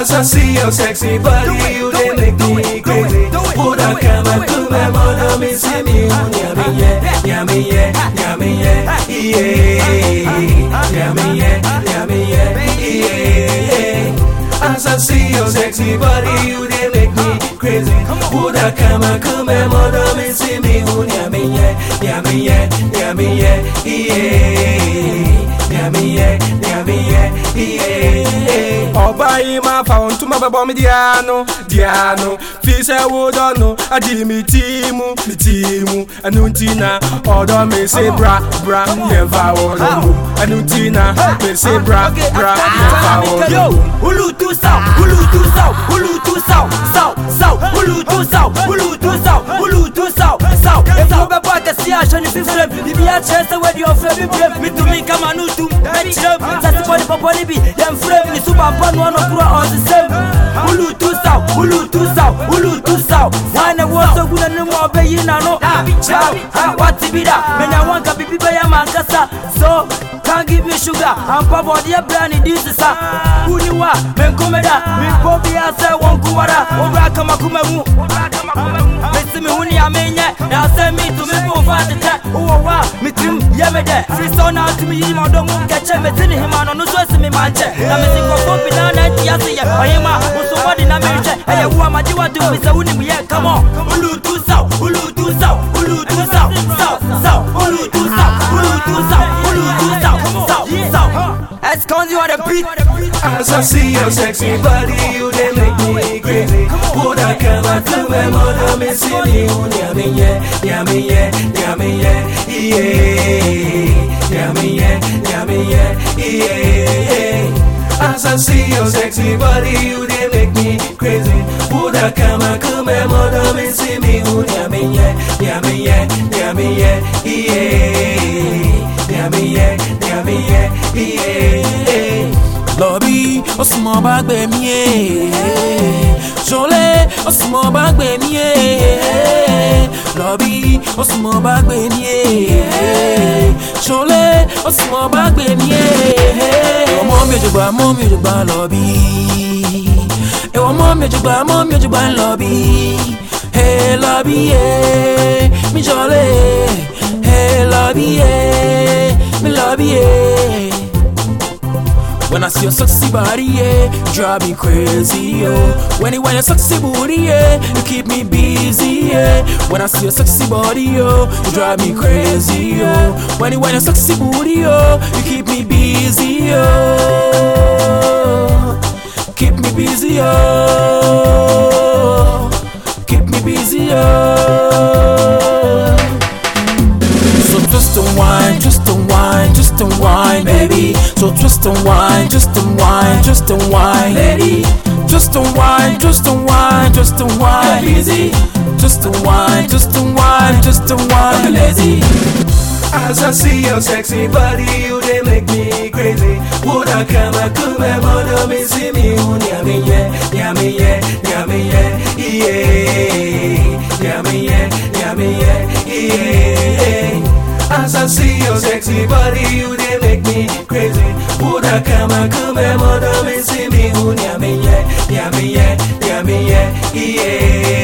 As I see your sexy body, you they make me crazy. Buddha kama kume mono mi see me Nyami yeah, nyami yeah, nyami yeah, yeah. Nyami yeah, nyami yeah, yeah. As I see your sexy body, you they make me crazy. Kama kume mono mi see me Nyami yeah, nyami yeah, nyami yeah, yeah. Costuma babọ mi di anu, di anu Fise wo dọnu, aji mi timu, mi timu Ẹnu ti na ọdọ mi se bra, bra. Yẹnfa wọlọ mu Ẹnu ti na mi se bra, bra. Yẹnfa wọlọ mu. Ulu tu sao, ulu tu sao, ulu tu sao, sao, sao Ulu tu sao, ulu tu sao, ulu tu sao, sao. Efu bẹ bọ akẹsi aṣọ ni fífúrẹ́ Bíbí àṣẹ ṣe wẹ́ẹ̀dì ọ̀fẹ́ bíbí Mi tún mi kama nutum, mi tirẹ̀ Sasi pọ̀ ní pọ̀pọ̀ níbi, yẹn fúrẹ́ mi ní súpà pọ̀ nù ọ̀nà kúrò ọ̀sísẹ́ mi ulu tusau ulu tusau wane woso guna numa obe yinano ha chao ha wati bida. Menya wanka bibiba ya mangasa. So can't give me sugar. I'm pop on the brand this is a uniwa men komeda men pobi asa won kuwara obra kama kuma mu. Mesi mi huni amenye na ase mi to me po fa uwa wa mi yeme yemede free so na to mi yi mo do mu keche me tin hima no no so se mi manje. na me sin ko kompi na na ti ase ye oyin Ulu tu sao, ulu tu sao, ulu tu sao, sao, sao, ulu tu sao, ulu tu sao, ulu tu sao, sao, sao. Esconde on the beat. As I see your sexy body, you they make me crazy. Buddha kama kume mono mi see me Nyami yeah, nyami yeah, nyami yeah, yeah. Nyami yeah, nyami yeah, yeah. As I see your sexy body, you they make me crazy. Buddha kama kume mono mi see me Nyami yeah, nyami yeah, nyami yeah, yeah. Nyami yeah, nyami yeah, yeah. lọ́bí ó sì mọ bá gbé mi ẹ̀ ṣọlẹ̀ ó sì mọ bá gbé mi ẹ̀ lọ́bí ó sì mọ bá gbé mi ẹ̀ ṣọlẹ̀ ó sì mọ bá gbé mi ẹ̀ ọmọ mi ò jùgbà mọ́ mi ò jùgbà lọ́bí ẹ̀wọ̀n mọ́ mi ò jùgbà mọ́ mi ò jùgbà lọ́bí ẹ̀ lọ́bí ẹ̀ mi ṣọlẹ̀ ẹ̀ lọ́bí ẹ̀ mi lọ́bí ẹ̀. When I see your sexy body, yeah, drive me crazy, yo. When you when your sexy booty, yeah, you keep me busy, yeah. When I see your sexy body, yo, you drive me crazy, yo. When you when your sexy booty, yo, you keep me busy, yo. Busy, yo. Keep me busy, yo. So twist and wine, twist and wine, twist and wine, baby. So twist and wine, twist and wine, twist and wine, lady. Twist and wine, twist and wine, twist and wine, easy. Twist and wine, twist and wine, twist and wine, lazy. As I see your sexy body, you they make me crazy. Buddha kama kume mono mi see me Nyami yeah, nyami yeah, nyami yeah, yeah. Nyami yeah, nyami yeah, yeah. As I see your sexy body, you they make me crazy. Buddha kama kume mono mi see me Nyami yeah, nyami yeah, nyami yeah, yeah.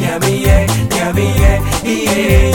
Nyami yeah, nyami yeah, yeah.